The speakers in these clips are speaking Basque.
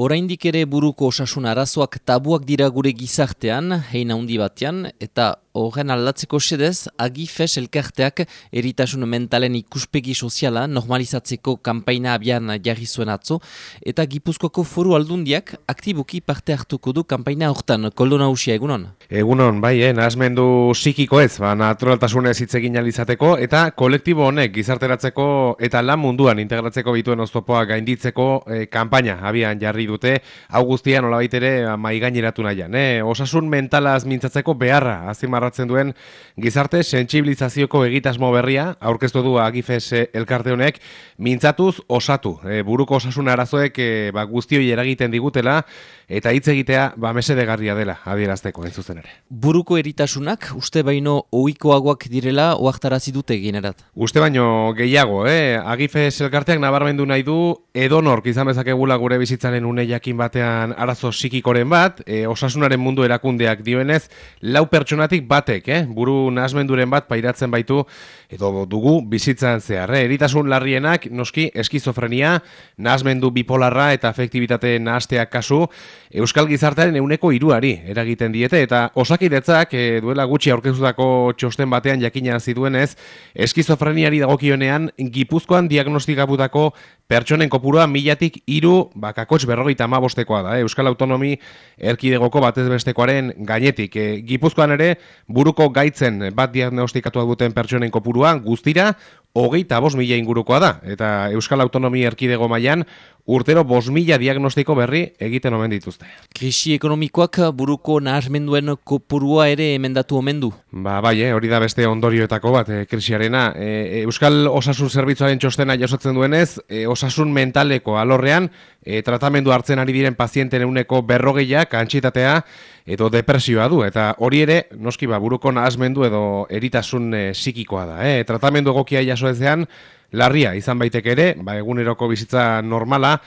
Oraindik ere buruko osasun arazoak tabuak dira gure gizartean, heina handi batean, eta horren aldatzeko sedez, agifes elkarteak eritasun mentalen ikuspegi soziala normalizatzeko kanpaina abian jarri zuen atzo, eta Gipuzkoako foru aldundiak aktiboki parte hartuko du kanpaina hortan, koldo nausia egunon? Egunon, bai, eh, nahazmendu psikiko ez, ba, naturaltasunez hitz egin alizateko, eta kolektibo honek gizarteratzeko eta lan munduan integratzeko bituen oztopoa gainditzeko eh, kanpaina abian jarri dute, hau guztian olabait ere mai gaineratu nahian. Eh? Osasun mentalaz mintzatzeko beharra azimarratzen duen gizarte sentsibilizazioko egitasmo berria, aurkeztu du agifes eh, elkarte honek, mintzatuz osatu. E, buruko osasun arazoek e, ba, guztioi eragiten digutela, eta hitz egitea ba, mesedegarria dela adierazteko ez zuzen ere. Buruko eritasunak uste baino ohikoagoak direla oaktarazi dute generat? Uste baino gehiago, eh? agifes elkarteak nabarmendu nahi du edonork izan bezakegula gure bizitzaren une jakin batean arazo psikikoren bat, e, osasunaren mundu erakundeak dioenez, lau pertsonatik batek, eh? buru nasmenduren bat pairatzen baitu, edo dugu bizitzan zehar. Eh? Eritasun larrienak, noski, eskizofrenia, nasmendu bipolarra eta efektibitate nahasteak kasu, Euskal Gizartearen euneko iruari eragiten diete, eta osakidetzak e, duela gutxi aurkezutako txosten batean jakina ziduenez, eskizofreniari dagokionean, gipuzkoan diagnostikabutako pertsonen kopurua milatik iru bakakotx berrogeita amabostekoa da. Eh? Euskal Autonomi erkidegoko batez bestekoaren gainetik. E, gipuzkoan ere, buruko gaitzen bat diagnostikatu duten pertsonen kopurua guztira, hogeita bos mila ingurukoa da, eta Euskal Autonomia Erkidego mailan urtero bos mila diagnostiko berri egiten omen dituzte. Krisi ekonomikoak buruko nahasmenduen kopurua ere emendatu omen du? Ba, bai, eh, hori da beste ondorioetako bat, eh, krisiarena. E, Euskal Osasun Zerbitzuaren txostena jasotzen duenez, e, osasun mentaleko alorrean, e, tratamendu hartzen ari diren pazienten euneko berrogeiak, antxitatea, edo depresioa du, eta hori ere, noski ba, buruko nahasmendu edo eritasun e, psikikoa da. Eh? Tratamendu egokia jaso ezean, larria izan baitek ere, ba, eguneroko bizitza normala,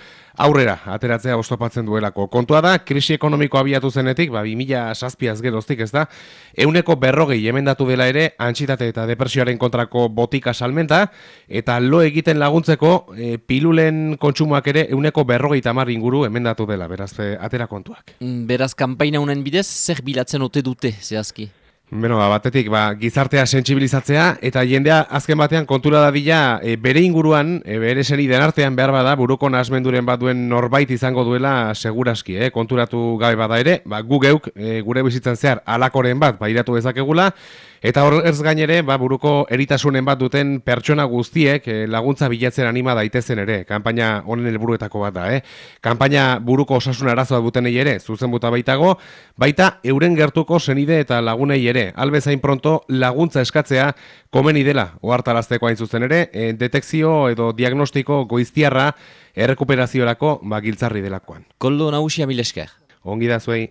aurrera ateratzea oztopatzen duelako. Kontua da, krisi ekonomiko abiatu zenetik, ba, 2000 saspiaz geroztik ez da, euneko berrogei emendatu dela ere, antxitate eta depresioaren kontrako botika salmenta, eta lo egiten laguntzeko e, pilulen kontsumoak ere euneko berrogei tamar inguru emendatu dela, beraz, e, atera kontuak. Mm, beraz, kanpaina unen bidez, zer bilatzen ote dute, zehazki? Beno, ba, batetik, ba, gizartea sentsibilizatzea eta jendea azken batean kontura dadila e, bere inguruan, e, bere seri den artean behar bada, buruko nasmenduren bat duen norbait izango duela seguraski, eh? konturatu gabe bada ere, ba, gu geuk, e, gure bizitzen zehar, alakoren bat, ba, iratu dezakegula, Eta hor ez gainere, ba, buruko eritasunen bat duten pertsona guztiek eh, laguntza bilatzen anima daitezen ere. Kanpaina honen helburuetako bat da, eh? Kanpaina buruko osasun arazoa dutenei ere, zuzen buta baitago, baita euren gertuko senide eta lagunei ere. Albezain pronto laguntza eskatzea komeni dela, ohartarazteko hain zuzen ere, e, detekzio edo diagnostiko goiztiarra errekuperaziorako bagiltzarri delakoan. Koldo nausia milesker. Ongi da zuei.